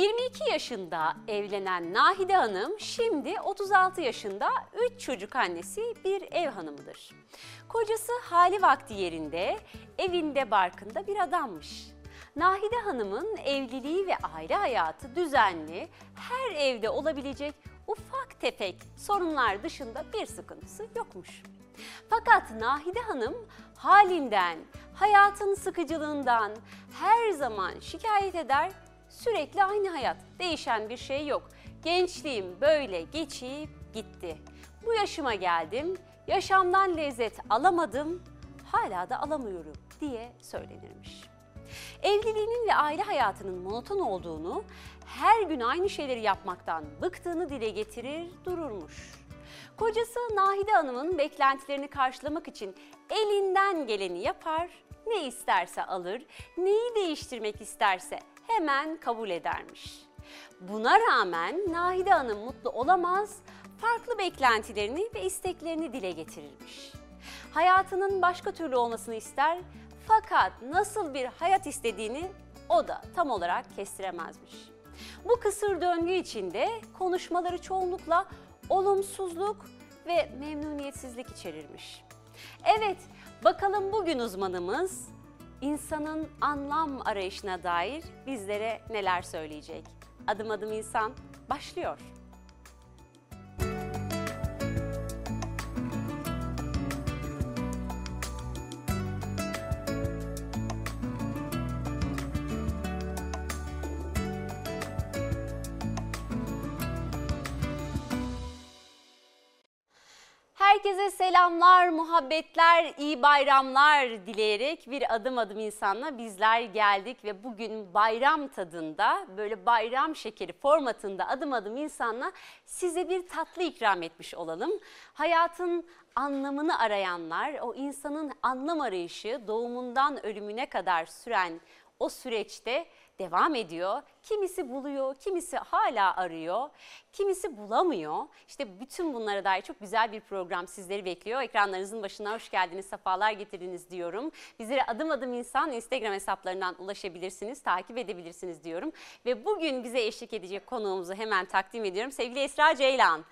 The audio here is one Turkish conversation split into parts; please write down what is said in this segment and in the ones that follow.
22 yaşında evlenen Nahide Hanım şimdi 36 yaşında 3 çocuk annesi bir ev hanımıdır. Kocası hali vakti yerinde, evinde barkında bir adammış. Nahide Hanım'ın evliliği ve aile hayatı düzenli, her evde olabilecek ufak tefek sorunlar dışında bir sıkıntısı yokmuş. Fakat Nahide Hanım halinden, hayatın sıkıcılığından her zaman şikayet eder. Sürekli aynı hayat, değişen bir şey yok. Gençliğim böyle geçip gitti. Bu yaşıma geldim, yaşamdan lezzet alamadım, hala da alamıyorum diye söylenirmiş. Evliliğinin ve aile hayatının monoton olduğunu, her gün aynı şeyleri yapmaktan bıktığını dile getirir dururmuş. Kocası Nahide Hanım'ın beklentilerini karşılamak için elinden geleni yapar, ne isterse alır, neyi değiştirmek isterse hemen kabul edermiş. Buna rağmen Nahide Hanım mutlu olamaz, farklı beklentilerini ve isteklerini dile getirirmiş. Hayatının başka türlü olmasını ister fakat nasıl bir hayat istediğini o da tam olarak kestiremezmiş. Bu kısır döngü içinde konuşmaları çoğunlukla olumsuzluk ve memnuniyetsizlik içerirmiş. Evet, bakalım bugün uzmanımız insanın anlam arayışına dair bizlere neler söyleyecek? Adım adım insan başlıyor. Herkese selamlar, muhabbetler, iyi bayramlar dileyerek bir adım adım insanla bizler geldik ve bugün bayram tadında böyle bayram şekeri formatında adım adım insanla size bir tatlı ikram etmiş olalım. Hayatın anlamını arayanlar, o insanın anlam arayışı doğumundan ölümüne kadar süren o süreçte devam ediyor. Kimisi buluyor, kimisi hala arıyor, kimisi bulamıyor. İşte bütün bunlara dair çok güzel bir program sizleri bekliyor. Ekranlarınızın başına hoş geldiniz, sefalar getirdiniz diyorum. Bizlere adım adım insan Instagram hesaplarından ulaşabilirsiniz, takip edebilirsiniz diyorum. Ve bugün bize eşlik edecek konuğumuzu hemen takdim ediyorum. Sevgili Esra Ceylan.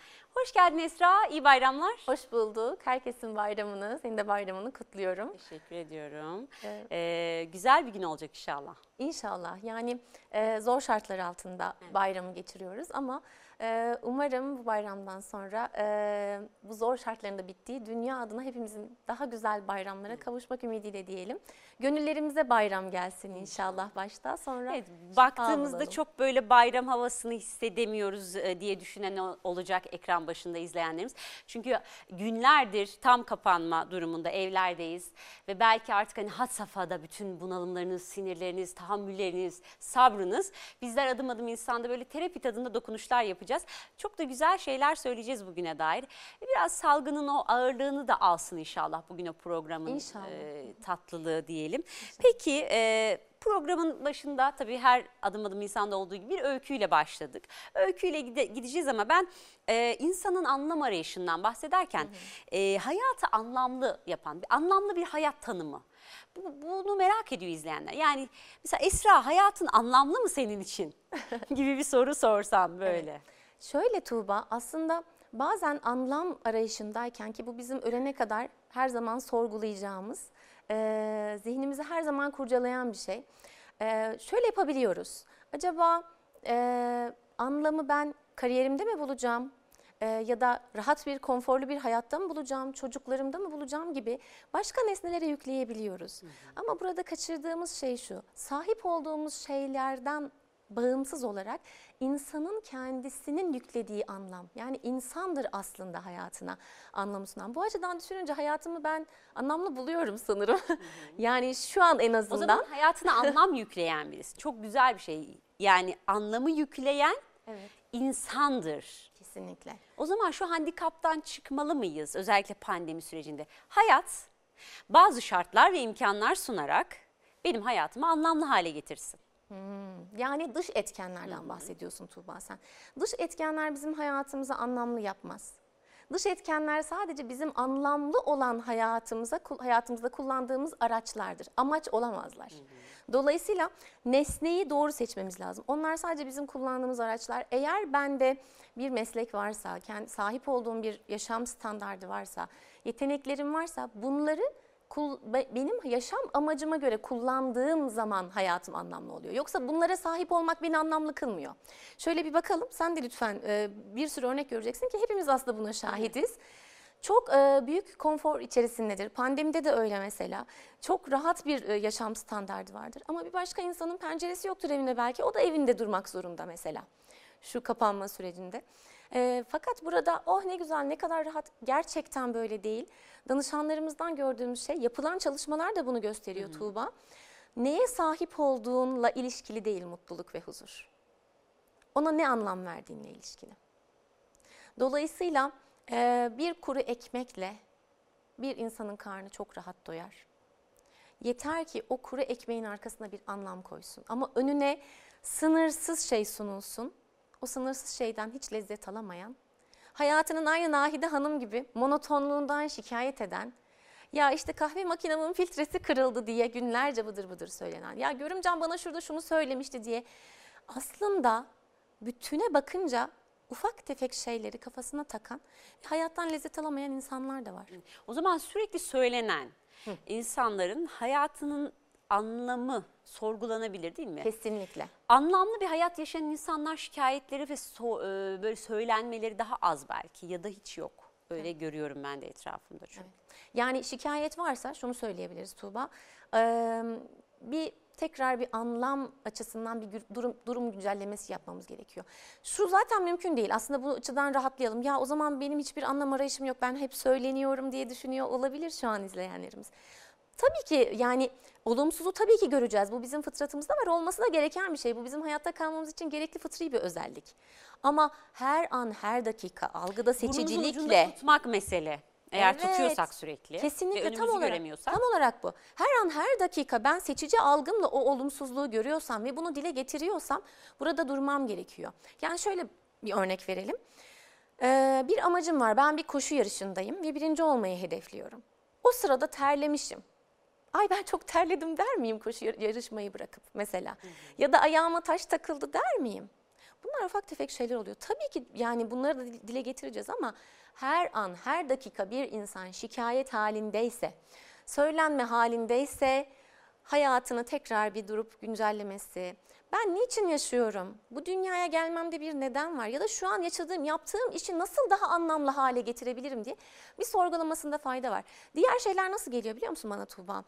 Hoş geldin Esra, iyi bayramlar. Hoş bulduk. Herkesin bayramını, senin de bayramını kutluyorum. Teşekkür ediyorum. Evet. Ee, güzel bir gün olacak inşallah. İnşallah. Yani e, zor şartlar altında bayramı geçiriyoruz ama e, umarım bu bayramdan sonra e, bu zor şartların da bittiği dünya adına hepimizin daha güzel bayramlara kavuşmak ümidiyle diyelim. Gönüllerimize bayram gelsin inşallah başta sonra. Evet, baktığımızda çok böyle bayram havasını hissedemiyoruz e, diye düşünen olacak ekran başında izleyenlerimiz. Çünkü günlerdir tam kapanma durumunda evlerdeyiz ve belki artık hani had safhada bütün bunalımlarınız, sinirleriniz, tahammülleriniz, sabrınız. Bizler adım adım insanda böyle terapi tadında dokunuşlar yapacağız. Çok da güzel şeyler söyleyeceğiz bugüne dair. Biraz salgının o ağırlığını da alsın inşallah bugün o programın İnşallah. e, tatlılığı diyelim. Peki e, programın başında tabii her adım adım insanda olduğu gibi bir öyküyle başladık. Öyküyle gide- gideceğiz ama ben e, insanın anlam arayışından bahsederken e, hayatı anlamlı yapan, anlamlı bir hayat tanımı. Bu- Bunu merak ediyor izleyenler. Yani mesela Esra hayatın anlamlı mı senin için gibi bir soru sorsam böyle. Şöyle Tuğba aslında bazen anlam arayışındayken ki bu bizim ölene kadar her zaman sorgulayacağımız, e, zihnimizi her zaman kurcalayan bir şey. E, şöyle yapabiliyoruz. Acaba e, anlamı ben kariyerimde mi bulacağım? E, ya da rahat bir, konforlu bir hayatta mı bulacağım, çocuklarımda mı bulacağım gibi başka nesnelere yükleyebiliyoruz. Ama burada kaçırdığımız şey şu, sahip olduğumuz şeylerden bağımsız olarak insanın kendisinin yüklediği anlam. Yani insandır aslında hayatına anlamı sunan. Bu açıdan düşününce hayatımı ben anlamlı buluyorum sanırım. yani şu an en O azından. zaman hayatına anlam yükleyen birisi. Çok güzel bir şey. Yani anlamı yükleyen Evet. insandır. Kesinlikle. O zaman şu handikaptan çıkmalı mıyız özellikle pandemi sürecinde? Hayat bazı şartlar ve imkanlar sunarak benim hayatımı anlamlı hale getirsin. Yani dış etkenlerden bahsediyorsun Tuğba sen. Dış etkenler bizim hayatımızı anlamlı yapmaz. Dış etkenler sadece bizim anlamlı olan hayatımıza hayatımızda kullandığımız araçlardır. Amaç olamazlar. Dolayısıyla nesneyi doğru seçmemiz lazım. Onlar sadece bizim kullandığımız araçlar. Eğer bende bir meslek varsa, kendi sahip olduğum bir yaşam standardı varsa, yeteneklerim varsa bunları benim yaşam amacıma göre kullandığım zaman hayatım anlamlı oluyor. Yoksa bunlara sahip olmak beni anlamlı kılmıyor. Şöyle bir bakalım. Sen de lütfen e, bir sürü örnek göreceksin ki hepimiz aslında buna şahidiz. Çok e, büyük konfor içerisindedir. Pandemide de öyle mesela. Çok rahat bir e, yaşam standardı vardır. Ama bir başka insanın penceresi yoktur evinde belki. O da evinde durmak zorunda mesela. Şu kapanma sürecinde. E, fakat burada oh ne güzel ne kadar rahat gerçekten böyle değil. Danışanlarımızdan gördüğümüz şey yapılan çalışmalar da bunu gösteriyor Tuğba. Neye sahip olduğunla ilişkili değil mutluluk ve huzur. Ona ne anlam verdiğinle ilişkili. Dolayısıyla e, bir kuru ekmekle bir insanın karnı çok rahat doyar. Yeter ki o kuru ekmeğin arkasına bir anlam koysun. Ama önüne sınırsız şey sunulsun. O sınırsız şeyden hiç lezzet alamayan, hayatının aynı Nahide Hanım gibi monotonluğundan şikayet eden, ya işte kahve makinemin filtresi kırıldı diye günlerce bıdır bıdır söylenen, ya görümcem bana şurada şunu söylemişti diye aslında bütüne bakınca ufak tefek şeyleri kafasına takan, hayattan lezzet alamayan insanlar da var. O zaman sürekli söylenen insanların hayatının anlamı sorgulanabilir değil mi? Kesinlikle. Anlamlı bir hayat yaşayan insanlar şikayetleri ve so- e, böyle söylenmeleri daha az belki ya da hiç yok. Öyle görüyorum ben de etrafımda çünkü. Yani şikayet varsa şunu söyleyebiliriz Tuğba. Ee, bir tekrar bir anlam açısından bir durum, durum güncellemesi yapmamız gerekiyor. Şu zaten mümkün değil. Aslında bu açıdan rahatlayalım. Ya o zaman benim hiçbir anlam arayışım yok. Ben hep söyleniyorum diye düşünüyor olabilir şu an izleyenlerimiz. Tabii ki yani olumsuzu tabii ki göreceğiz. Bu bizim fıtratımızda var. Olması da gereken bir şey. Bu bizim hayatta kalmamız için gerekli fıtri bir özellik. Ama her an her dakika algıda seçicilikle tutmak mesele. Eğer Evet. tutuyorsak sürekli Kesinlikle ve önümüzü tam olarak, göremiyorsak. tam olarak bu. Her an her dakika ben seçici algımla o olumsuzluğu görüyorsam ve bunu dile getiriyorsam burada durmam gerekiyor. Yani şöyle bir örnek verelim. Ee, bir amacım var. Ben bir koşu yarışındayım ve birinci olmayı hedefliyorum. O sırada terlemişim. Ay ben çok terledim der miyim koşu yar- yarışmayı bırakıp mesela? Ya da ayağıma taş takıldı der miyim? Bunlar ufak tefek şeyler oluyor. Tabii ki yani bunları da dile getireceğiz ama her an, her dakika bir insan şikayet halindeyse, söylenme halindeyse hayatını tekrar bir durup güncellemesi. Ben niçin yaşıyorum? Bu dünyaya gelmemde bir neden var ya da şu an yaşadığım, yaptığım işi nasıl daha anlamlı hale getirebilirim diye bir sorgulamasında fayda var. Diğer şeyler nasıl geliyor biliyor musun bana Tuğba?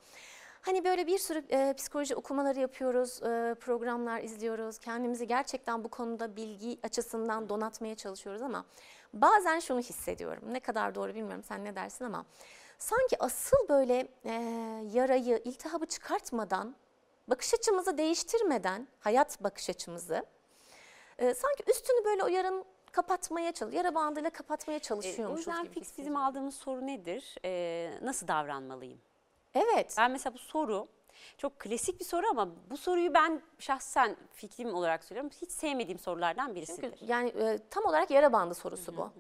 Hani böyle bir sürü e, psikoloji okumaları yapıyoruz, e, programlar izliyoruz. Kendimizi gerçekten bu konuda bilgi açısından donatmaya çalışıyoruz ama bazen şunu hissediyorum. Ne kadar doğru bilmiyorum sen ne dersin ama sanki asıl böyle e, yarayı, iltihabı çıkartmadan, bakış açımızı değiştirmeden, hayat bakış açımızı e, sanki üstünü böyle o yarın kapatmaya çalış, yara bandıyla kapatmaya E, o çalışıyormuşuz yüzden gibi fix bizim aldığımız soru nedir? E, nasıl davranmalıyım? Evet. Ben mesela bu soru çok klasik bir soru ama bu soruyu ben şahsen fikrim olarak söylüyorum. Hiç sevmediğim sorulardan birisidir. Çünkü yani e, tam olarak yara bandı sorusu bu.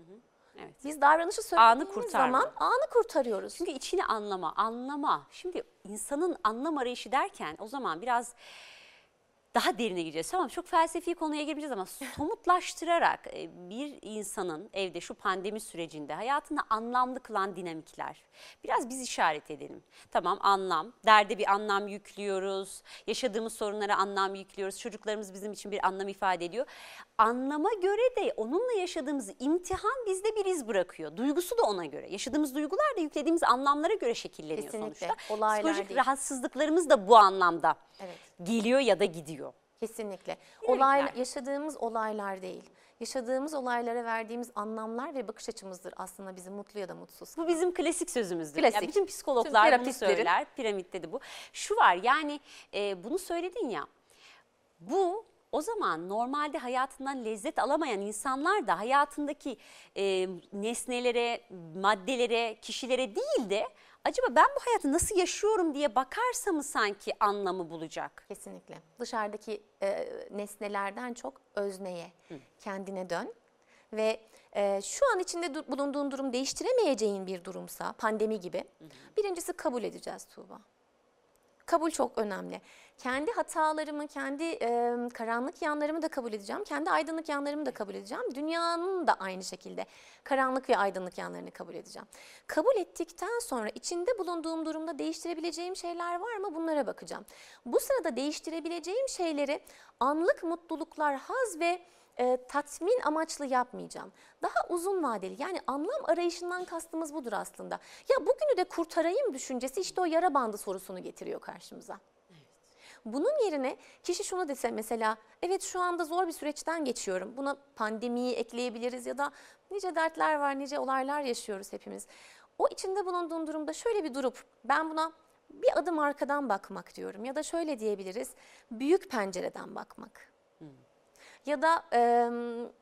Evet. Biz davranışı Anı söylediğimiz zaman anı kurtarıyoruz. Çünkü içini anlama, anlama. Şimdi insanın anlam arayışı derken o zaman biraz daha derine gireceğiz. Tamam çok felsefi konuya girmeyeceğiz ama somutlaştırarak e, bir insanın evde şu pandemi sürecinde hayatını anlamlı kılan dinamikler. Biraz biz işaret edelim. Tamam anlam, derde bir anlam yüklüyoruz. Yaşadığımız sorunlara anlam yüklüyoruz. Çocuklarımız bizim için bir anlam ifade ediyor. Anlama göre de onunla yaşadığımız imtihan bizde bir iz bırakıyor. Duygusu da ona göre. Yaşadığımız duygular da yüklediğimiz anlamlara göre şekilleniyor Kesinlikle. sonuçta. Olaylar Psikolojik değil. rahatsızlıklarımız da bu anlamda Evet. Geliyor ya da gidiyor. Kesinlikle. Olay, yaşadığımız olaylar değil. Yaşadığımız olaylara verdiğimiz anlamlar ve bakış açımızdır aslında bizi mutlu ya da mutsuz. Bu bizim klasik sözümüzdür. Klasik. Ya bütün Tüm psikologlar bunu terapistlerin. söyler. Piramitte de bu. Şu var yani e, bunu söyledin ya. Bu o zaman normalde hayatından lezzet alamayan insanlar da hayatındaki e, nesnelere, maddelere, kişilere değil de acaba ben bu hayatı nasıl yaşıyorum diye bakarsa mı sanki anlamı bulacak? Kesinlikle. Dışarıdaki e, nesnelerden çok özneye, kendine dön ve e, şu an içinde dur- bulunduğun durum değiştiremeyeceğin bir durumsa pandemi gibi birincisi kabul edeceğiz Tuğba. Kabul çok önemli. Kendi hatalarımı, kendi e, karanlık yanlarımı da kabul edeceğim. Kendi aydınlık yanlarımı da kabul edeceğim. Dünyanın da aynı şekilde karanlık ve aydınlık yanlarını kabul edeceğim. Kabul ettikten sonra içinde bulunduğum durumda değiştirebileceğim şeyler var mı bunlara bakacağım. Bu sırada değiştirebileceğim şeyleri anlık mutluluklar, haz ve e, tatmin amaçlı yapmayacağım. Daha uzun vadeli yani anlam arayışından kastımız budur aslında. Ya bugünü de kurtarayım düşüncesi işte o yara bandı sorusunu getiriyor karşımıza. Bunun yerine kişi şunu dese mesela evet şu anda zor bir süreçten geçiyorum. Buna pandemiyi ekleyebiliriz ya da nice dertler var, nice olaylar yaşıyoruz hepimiz. O içinde bulunduğum durumda şöyle bir durup ben buna bir adım arkadan bakmak diyorum ya da şöyle diyebiliriz büyük pencereden bakmak. Ya da e,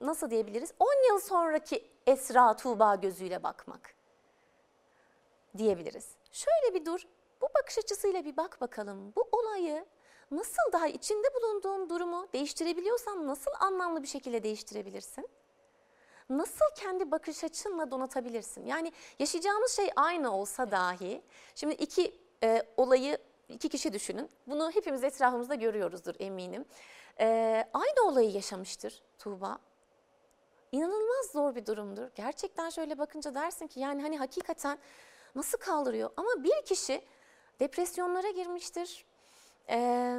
nasıl diyebiliriz 10 yıl sonraki Esra Tuğba gözüyle bakmak diyebiliriz. Şöyle bir dur, bu bakış açısıyla bir bak bakalım. Bu olayı nasıl daha içinde bulunduğun durumu değiştirebiliyorsan nasıl anlamlı bir şekilde değiştirebilirsin? Nasıl kendi bakış açınla donatabilirsin? Yani yaşayacağımız şey aynı olsa dahi, şimdi iki e, olayı iki kişi düşünün. Bunu hepimiz etrafımızda görüyoruzdur eminim. E, aynı olayı yaşamıştır Tuğba. İnanılmaz zor bir durumdur. Gerçekten şöyle bakınca dersin ki yani hani hakikaten nasıl kaldırıyor? Ama bir kişi depresyonlara girmiştir. Ee,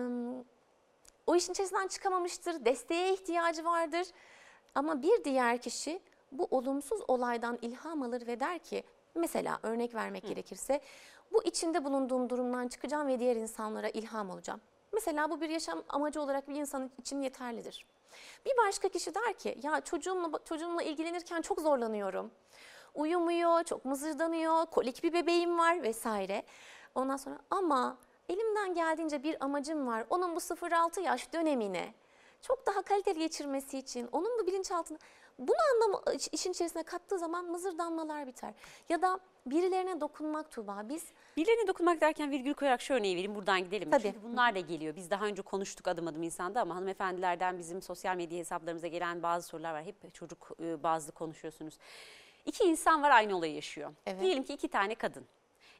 o işin içerisinden çıkamamıştır. Desteğe ihtiyacı vardır. Ama bir diğer kişi bu olumsuz olaydan ilham alır ve der ki mesela örnek vermek gerekirse bu içinde bulunduğum durumdan çıkacağım ve diğer insanlara ilham olacağım. Mesela bu bir yaşam amacı olarak bir insan için yeterlidir. Bir başka kişi der ki ya çocuğumla çocuğumla ilgilenirken çok zorlanıyorum. Uyumuyor, çok mızırdanıyor, kolik bir bebeğim var vesaire. Ondan sonra ama elimden geldiğince bir amacım var. Onun bu 0-6 yaş dönemine çok daha kaliteli geçirmesi için onun bu bilinçaltına bunu anlamı işin içerisine kattığı zaman mızırdanmalar biter. Ya da birilerine dokunmak Tuğba. Biz Birilerine dokunmak derken virgül koyarak şu örneği vereyim buradan gidelim. Tabii. Çünkü bunlar da geliyor. Biz daha önce konuştuk adım adım insanda ama hanımefendilerden bizim sosyal medya hesaplarımıza gelen bazı sorular var. Hep çocuk e, bazlı konuşuyorsunuz. İki insan var aynı olayı yaşıyor. Evet. Diyelim ki iki tane kadın.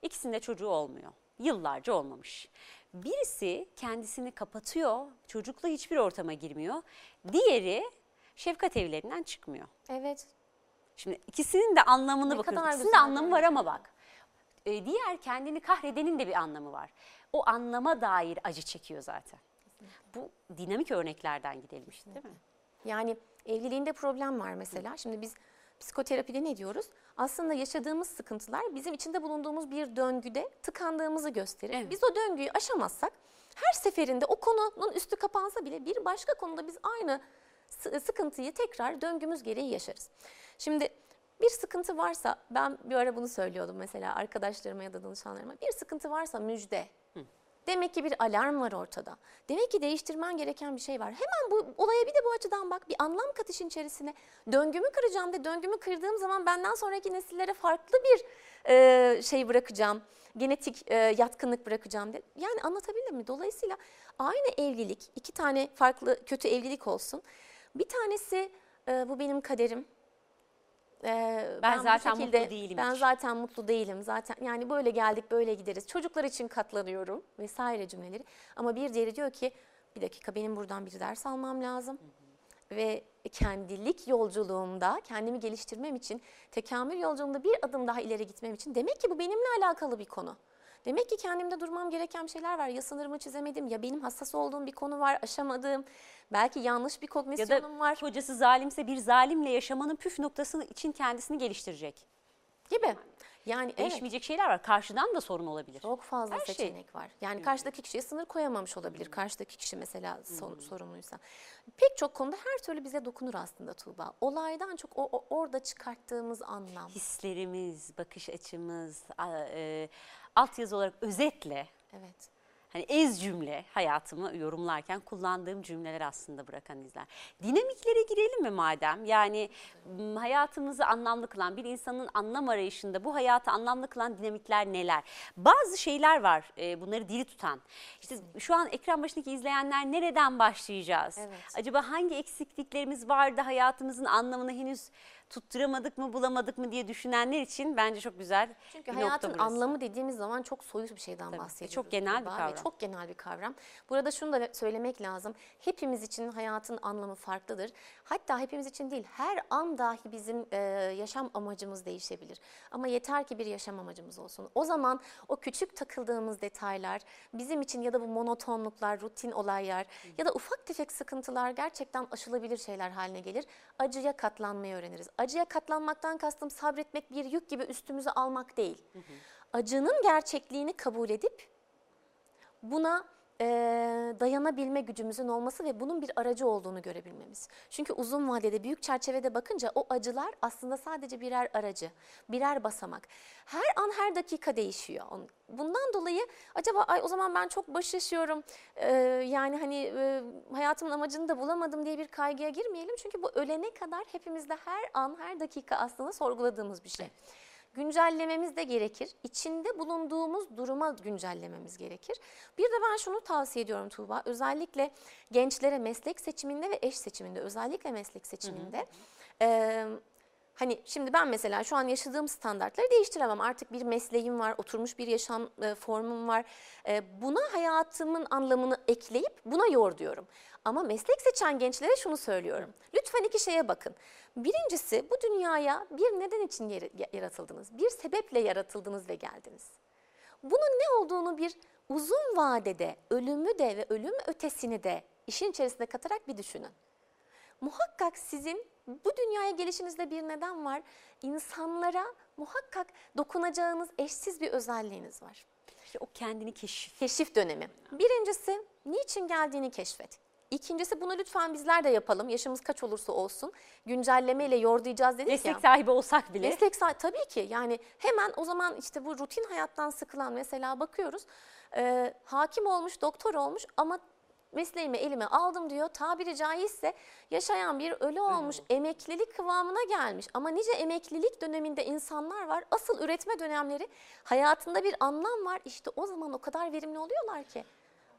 İkisinde çocuğu olmuyor. Yıllarca olmamış. Birisi kendisini kapatıyor, çocukla hiçbir ortama girmiyor. Diğeri şefkat evlerinden çıkmıyor. evet Şimdi ikisinin de anlamını kadar İkisinin de anlamı var ama bak. e, diğer kendini kahredenin de bir anlamı var. O anlama dair acı çekiyor zaten. Bu dinamik örneklerden gidelim işte değil mi? Yani evliliğinde problem var mesela. Şimdi biz psikoterapide ne diyoruz? Aslında yaşadığımız sıkıntılar bizim içinde bulunduğumuz bir döngüde tıkandığımızı gösterir. Evet. Biz o döngüyü aşamazsak her seferinde o konunun üstü kapansa bile bir başka konuda biz aynı sıkıntıyı tekrar döngümüz gereği yaşarız. Şimdi bir sıkıntı varsa ben bir ara bunu söylüyordum mesela arkadaşlarıma ya da danışanlarıma. Bir sıkıntı varsa müjde. Demek ki bir alarm var ortada. Demek ki değiştirmen gereken bir şey var. Hemen bu olaya bir de bu açıdan bak. Bir anlam kat işin içerisine. Döngümü kıracağım de döngümü kırdığım zaman benden sonraki nesillere farklı bir e, şey bırakacağım. Genetik e, yatkınlık bırakacağım de. Yani anlatabildim mi? Dolayısıyla aynı evlilik, iki tane farklı kötü evlilik olsun. Bir tanesi e, bu benim kaderim. Ee, Ben bu zaten mutlu değilim Ben hiç. zaten mutlu değilim. Zaten yani böyle geldik böyle gideriz. Çocuklar için katlanıyorum vesaire cümleleri. Ama bir diğeri diyor ki bir dakika benim buradan bir ders almam lazım. Ve kendilik yolculuğumda kendimi geliştirmem için tekamül yolculuğumda bir adım daha ileri gitmem için demek ki bu benimle alakalı bir konu. Demek ki kendimde durmam gereken bir şeyler var. Ya sınırımı çizemedim ya benim hassas olduğum bir konu var aşamadığım. Belki yanlış bir Ya kognisyonum da var kocası zalimse bir zalimle yaşamanın püf noktası için kendisini geliştirecek. gibi. Yani evet. Değişmeyecek şeyler var. Karşıdan da sorun olabilir. Çok fazla Her şey. seçenek var. Yani karşıdaki kişiye sınır koyamamış olabilir. Karşıdaki kişi mesela son- sorumluysa. Pek çok konuda her türlü bize dokunur aslında Tuğba. Olaydan çok o, o- orada çıkarttığımız anlam. Hislerimiz, bakış açımız, e, altyazı olarak özetle Evet. hani ez cümle hayatımı yorumlarken kullandığım cümleler aslında bırakan izler. Dinamiklere girelim mi madem? Yani hayatımızı anlamlı kılan bir insanın anlam arayışında bu hayatı anlamlı kılan dinamikler neler? Bazı şeyler var e, bunları diri tutan. İşte şu an ekran başındaki izleyenler nereden başlayacağız? Evet. Acaba hangi eksikliklerimiz vardı hayatımızın anlamını henüz tutturamadık mı bulamadık mı diye düşünenler için bence çok güzel Çünkü bir nokta hayatın burası. anlamı dediğimiz zaman çok soyut bir şeyden Tabii, bahsediyoruz. çok genel bir kavram. Çok genel bir kavram. Burada şunu da söylemek lazım. Hepimiz için hayatın anlamı farklıdır. Hatta hepimiz için değil, her an dahi bizim e, yaşam amacımız değişebilir. Ama yeter ki bir yaşam amacımız olsun. O zaman o küçük takıldığımız detaylar bizim için ya da bu monotonluklar, rutin olaylar ya da ufak tefek sıkıntılar gerçekten aşılabilir şeyler haline gelir. Acıya katlanmayı öğreniriz. Acıya katlanmaktan kastım sabretmek bir yük gibi üstümüze almak değil. Acının gerçekliğini kabul edip buna eee, dayanabilme gücümüzün olması ve bunun bir aracı olduğunu görebilmemiz. Çünkü uzun vadede büyük çerçevede bakınca o acılar aslında sadece birer aracı, birer basamak. Her an her dakika değişiyor. Bundan dolayı acaba ay o zaman ben çok baş yaşıyorum eee, yani hani eee, hayatımın amacını da bulamadım diye bir kaygıya girmeyelim. Çünkü bu ölene kadar hepimizde her an her dakika aslında sorguladığımız bir şey güncellememiz de gerekir. İçinde bulunduğumuz duruma güncellememiz gerekir. Bir de ben şunu tavsiye ediyorum Tuğba. Özellikle gençlere meslek seçiminde ve eş seçiminde, özellikle meslek seçiminde. eee, Hani şimdi ben mesela şu an yaşadığım standartları değiştiremem. Artık bir mesleğim var, oturmuş bir yaşam e, formum var. E, buna hayatımın anlamını ekleyip buna yor diyorum. Ama meslek seçen gençlere şunu söylüyorum. Lütfen iki şeye bakın. Birincisi bu dünyaya bir neden için yaratıldınız. Bir sebeple yaratıldınız ve geldiniz. Bunun ne olduğunu bir uzun vadede ölümü de ve ölüm ötesini de işin içerisine katarak bir düşünün. Muhakkak sizin bu dünyaya gelişinizde bir neden var. İnsanlara muhakkak dokunacağınız eşsiz bir özelliğiniz var. İşte o kendini keşif. Keşif dönemi. Birincisi niçin geldiğini keşfet. İkincisi bunu lütfen bizler de yapalım. Yaşımız kaç olursa olsun. Güncellemeyle yordayacağız dedik Meslek ya. sahibi olsak bile. Meslek sahibi tabii ki yani hemen o zaman işte bu rutin hayattan sıkılan mesela bakıyoruz. e, hakim olmuş, doktor olmuş ama mesleğimi elime aldım diyor. Tabiri caizse yaşayan bir ölü olmuş, emeklilik kıvamına gelmiş. Ama nice emeklilik döneminde insanlar var. Asıl üretme dönemleri hayatında bir anlam var. İşte o zaman o kadar verimli oluyorlar ki.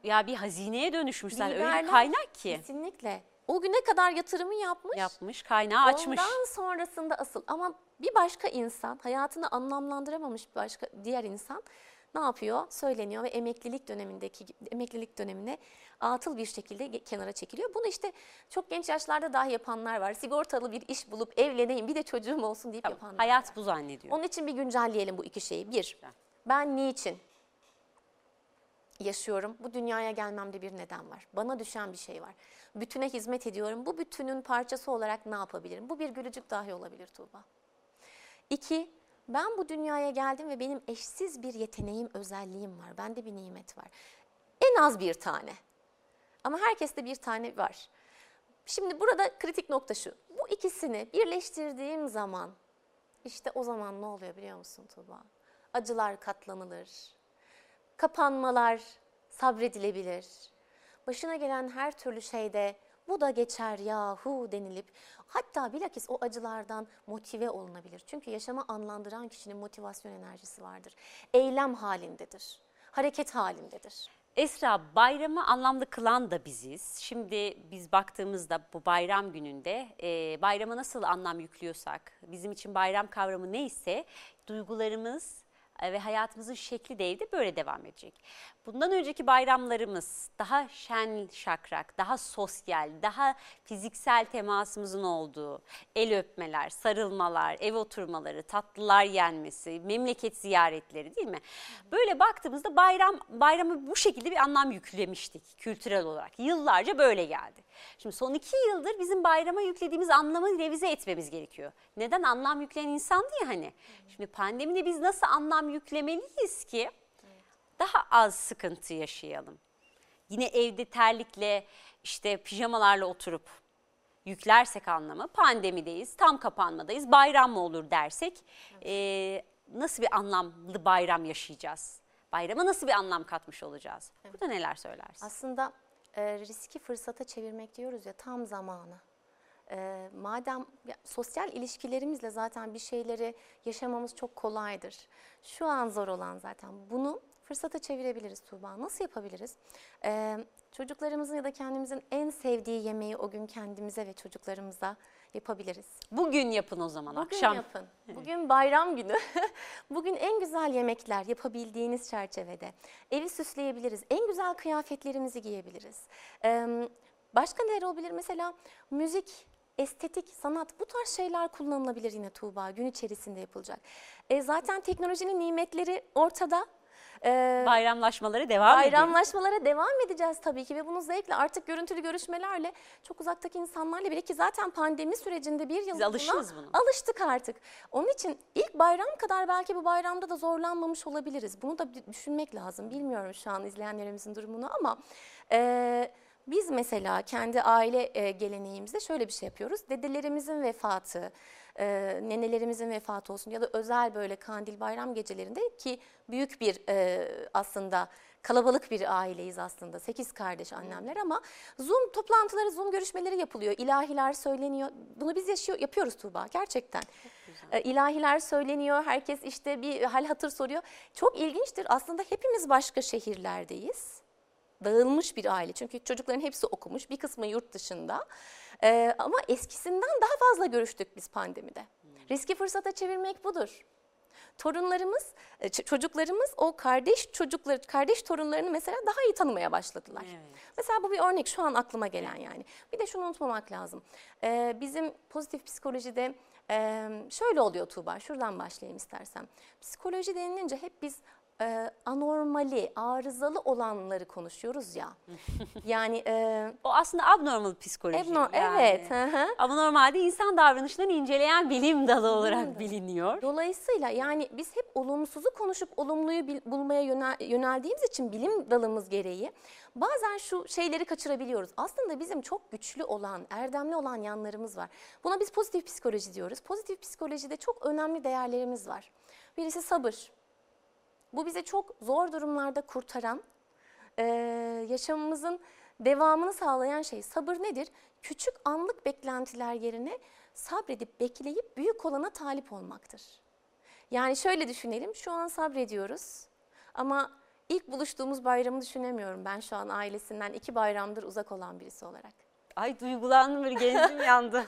Ya bir hazineye dönüşmüşler öyle bir Liderler kaynak ki. Kesinlikle. O güne kadar yatırımı yapmış. Yapmış, kaynağı açmış. Ondan sonrasında asıl ama bir başka insan hayatını anlamlandıramamış bir başka diğer insan ne yapıyor? Söyleniyor ve emeklilik dönemindeki emeklilik dönemine atıl bir şekilde kenara çekiliyor. Bunu işte çok genç yaşlarda dahi yapanlar var. Sigortalı bir iş bulup evleneyim bir de çocuğum olsun deyip Tamam, yapanlar hayat var. bu zannediyor. Onun için bir güncelleyelim bu iki şeyi. Bir, ben niçin yaşıyorum? Bu dünyaya gelmemde bir neden var. Bana düşen bir şey var. Bütüne hizmet ediyorum. Bu bütünün parçası olarak ne yapabilirim? Bu bir gülücük dahi olabilir Tuğba. İki, ben bu dünyaya geldim ve benim eşsiz bir yeteneğim, özelliğim var. Bende bir nimet var. En az bir tane. Ama herkeste bir tane var. Şimdi burada kritik nokta şu. Bu ikisini birleştirdiğim zaman işte o zaman ne oluyor biliyor musun Tuğba? Acılar katlanılır. Kapanmalar sabredilebilir. Başına gelen her türlü şeyde bu da geçer yahu denilip hatta bilakis o acılardan motive olunabilir. Çünkü yaşama anlandıran kişinin motivasyon enerjisi vardır. Eylem halindedir. Hareket halindedir. Esra bayramı anlamlı kılan da biziz. Şimdi biz baktığımızda bu bayram gününde e, bayrama nasıl anlam yüklüyorsak, bizim için bayram kavramı neyse duygularımız ve hayatımızın şekli de evde böyle devam edecek. Bundan önceki bayramlarımız daha şen şakrak, daha sosyal, daha fiziksel temasımızın olduğu, el öpmeler, sarılmalar, ev oturmaları, tatlılar yenmesi, memleket ziyaretleri değil mi? Böyle baktığımızda bayram bayramı bu şekilde bir anlam yüklemiştik kültürel olarak. Yıllarca böyle geldi. Şimdi son iki yıldır bizim bayrama yüklediğimiz anlamı revize etmemiz gerekiyor. Neden? Anlam yükleyen insan diye hani. Şimdi pandemide biz nasıl anlam yüklemeliyiz ki daha az sıkıntı yaşayalım. Yine evde terlikle işte pijamalarla oturup yüklersek anlamı pandemideyiz, tam kapanmadayız, bayram mı olur dersek eee, nasıl bir anlamlı bayram yaşayacağız? Bayrama nasıl bir anlam katmış olacağız? Burada neler söylersin? Aslında e, riski fırsata çevirmek diyoruz ya tam zamanı. E, madem ya, sosyal ilişkilerimizle zaten bir şeyleri yaşamamız çok kolaydır. Şu an zor olan zaten bunu fırsata çevirebiliriz Tuğba. Nasıl yapabiliriz? E, çocuklarımızın ya da kendimizin en sevdiği yemeği o gün kendimize ve çocuklarımıza yapabiliriz. Bugün yapın o zaman Bugün akşam. yapın. Bugün bayram günü. Bugün en güzel yemekler yapabildiğiniz çerçevede. Evi süsleyebiliriz. En güzel kıyafetlerimizi giyebiliriz. Ee, başka neler olabilir? Mesela müzik, estetik, sanat bu tarz şeyler kullanılabilir yine Tuğba. Gün içerisinde yapılacak. E, zaten teknolojinin nimetleri ortada. Ee, Bayramlaşmaları devam. Bayramlaşmalara devam edeceğiz tabii ki ve bunu zevkle artık görüntülü görüşmelerle çok uzaktaki insanlarla bile ki zaten pandemi sürecinde bir yıl alıştık artık. Onun için ilk bayram kadar belki bu bayramda da zorlanmamış olabiliriz. Bunu da düşünmek lazım. Bilmiyorum şu an izleyenlerimizin durumunu ama e, biz mesela kendi aile geleneğimizde şöyle bir şey yapıyoruz. Dedelerimizin vefatı, e, nenelerimizin vefatı olsun ya da özel böyle kandil bayram gecelerinde ki büyük bir e, aslında kalabalık bir aileyiz aslında. Sekiz kardeş annemler ama Zoom toplantıları, Zoom görüşmeleri yapılıyor. İlahiler söyleniyor. Bunu biz yaşıyor, yapıyoruz Tuğba gerçekten. E, ilahiler söyleniyor. Herkes işte bir hal hatır soruyor. Çok ilginçtir. Aslında hepimiz başka şehirlerdeyiz dağılmış bir aile. Çünkü çocukların hepsi okumuş, bir kısmı yurt dışında. Ee, ama eskisinden daha fazla görüştük biz pandemide. Riski fırsata çevirmek budur. Torunlarımız, e, çocuklarımız o kardeş çocukları, kardeş torunlarını mesela daha iyi tanımaya başladılar. Evet. Mesela bu bir örnek şu an aklıma gelen yani. Bir de şunu unutmamak lazım. Ee, bizim pozitif psikolojide e, şöyle oluyor Tuğba, şuradan başlayayım istersen. Psikoloji denilince hep biz e, anormali, arızalı olanları konuşuyoruz ya. yani e, O aslında abnormal psikoloji. abnor- yani. evet. hı hı. Ama normalde insan davranışlarını inceleyen bilim dalı olarak biliniyor. Dolayısıyla yani biz hep olumsuzu konuşup olumluyu bil- bulmaya yönel- yöneldiğimiz için bilim dalımız gereği bazen şu şeyleri kaçırabiliyoruz. Aslında bizim çok güçlü olan, erdemli olan yanlarımız var. Buna biz pozitif psikoloji diyoruz. Pozitif psikolojide çok önemli değerlerimiz var. Birisi sabır. Bu bize çok zor durumlarda kurtaran, yaşamımızın devamını sağlayan şey. Sabır nedir? Küçük anlık beklentiler yerine sabredip bekleyip büyük olana talip olmaktır. Yani şöyle düşünelim, şu an sabrediyoruz ama ilk buluştuğumuz bayramı düşünemiyorum ben şu an ailesinden iki bayramdır uzak olan birisi olarak. Ay duygulandım böyle genzim yandı.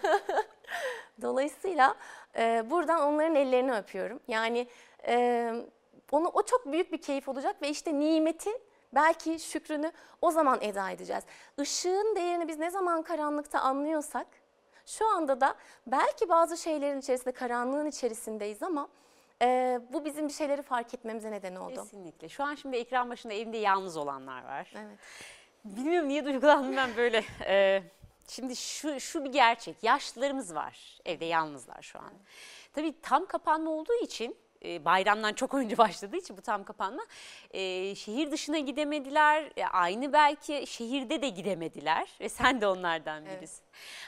Dolayısıyla e, buradan onların ellerini öpüyorum. Yani e, onu o çok büyük bir keyif olacak ve işte nimeti belki şükrünü o zaman eda edeceğiz. Işığın değerini biz ne zaman karanlıkta anlıyorsak şu anda da belki bazı şeylerin içerisinde karanlığın içerisindeyiz ama e, bu bizim bir şeyleri fark etmemize neden oldu. Kesinlikle. Şu an şimdi ekran başında evinde yalnız olanlar var. Evet. Bilmiyorum niye duygulandım ben böyle. Ee, şimdi şu, şu bir gerçek. Yaşlılarımız var. Evde yalnızlar şu an. Tabii tam kapanma olduğu için e, bayramdan çok önce başladığı için bu tam kapanma e, şehir dışına gidemediler. E, aynı belki şehirde de gidemediler ve sen de onlardan Evet. birisin.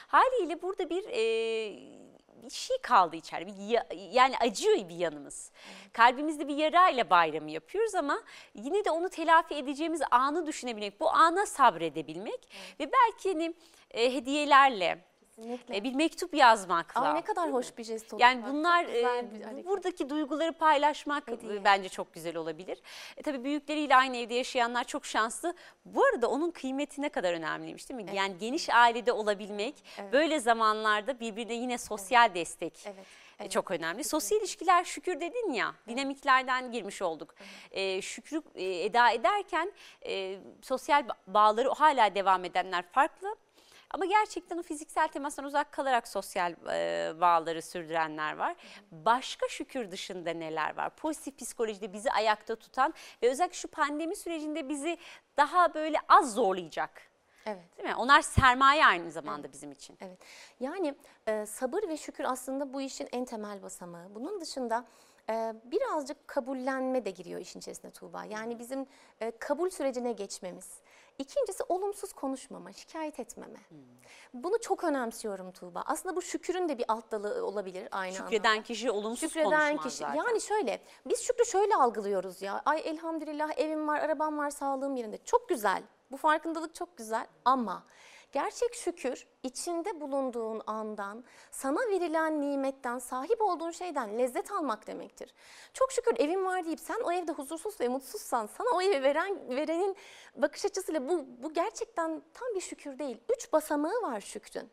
Haliyle burada bir e, bir şey kaldı içeride. Bir yani acıyor bir yanımız. Kalbimizde bir yarayla bayramı yapıyoruz ama yine de onu telafi edeceğimiz anı düşünebilmek, bu ana sabredebilmek ve belki hani, e, hediyelerle, Kesinlikle. e, bir mektup yazmakla. Aa, ne kadar hoş bir jest oldu. Yani bunlar e, buradaki duyguları paylaşmak Hediye. e, bence çok güzel olabilir. E, tabii büyükleriyle aynı evde yaşayanlar çok şanslı. Bu arada onun kıymeti ne kadar önemliymiş değil mi? Yani geniş ailede olabilmek, böyle zamanlarda birbirine yine sosyal destek. Evet, e, evet. Çok önemli. Sosyal ilişkiler şükür dedin ya, dinamiklerden girmiş olduk. E, şükrü e, eda ederken e, sosyal ba- bağları hala devam edenler farklı. Ama gerçekten o fiziksel temastan uzak kalarak sosyal e, bağları sürdürenler var. Başka şükür dışında neler var? Pozitif psikolojide bizi ayakta tutan ve özellikle şu pandemi sürecinde bizi daha böyle az zorlayacak. Evet. Değil mi? Onlar sermaye aynı zamanda bizim için. Evet. Yani e, sabır ve şükür aslında bu işin en temel basamağı. Bunun dışında e, birazcık kabullenme de giriyor işin içerisine Tuğba. Yani bizim e, kabul sürecine geçmemiz. İkincisi olumsuz konuşmama, şikayet etmeme. Bunu çok önemsiyorum Tuğba. Aslında bu şükürün de bir alt dalı olabilir aynı Şükreden anlamda. kişi olumsuz Şükreden kişi. zaten. Yani şöyle biz şükrü şöyle algılıyoruz ya. Ay elhamdülillah evim var, arabam var, sağlığım yerinde. Çok güzel. Bu farkındalık çok güzel ama gerçek şükür içinde bulunduğun andan, sana verilen nimetten, sahip olduğun şeyden lezzet almak demektir. Çok şükür evim var deyip sen o evde huzursuz ve mutsuzsan sana o evi veren verenin bakış açısıyla bu bu gerçekten tam bir şükür değil. Üç basamağı var şükrün.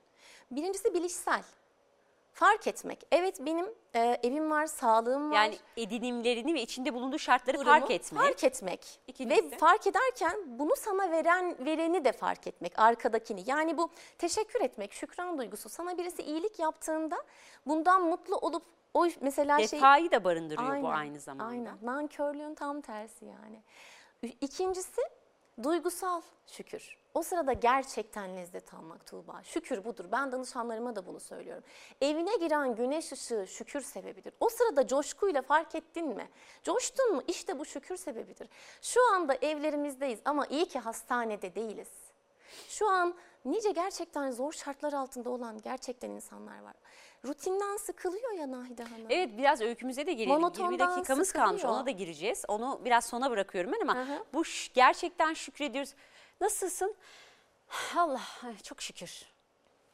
Birincisi bilişsel. Fark etmek. Evet benim e, evim var, sağlığım var. Yani edinimlerini ve içinde bulunduğu şartları durumu fark etmek. Fark etmek. İkincisi? Ve fark ederken bunu sana veren vereni de fark etmek, arkadakini. Yani bu teşekkür etmek, şükran duygusu. Sana birisi iyilik yaptığında bundan mutlu olup o mesela şey Vefayı da barındırıyor bu aynı zamanda. Aynen. Nankörlüğün tam tersi yani. İkincisi duygusal şükür. O sırada gerçekten lezzet almak Tuğba. Şükür budur. Ben danışanlarıma da bunu söylüyorum. Evine giren güneş ışığı şükür sebebidir. O sırada coşkuyla fark ettin mi? Coştun mu? İşte bu şükür sebebidir. Şu anda evlerimizdeyiz ama iyi ki hastanede değiliz. Şu an nice gerçekten zor şartlar altında olan gerçekten insanlar var. Rutinden sıkılıyor ya Nahide Hanım. Evet biraz öykümüze de girelim. 20 Monotondan dakikamız kalmış sıkılıyor. ona da gireceğiz. Onu biraz sona bırakıyorum ben ama hı. bu gerçekten şükrediyoruz. Nasılsın? Allah çok şükür.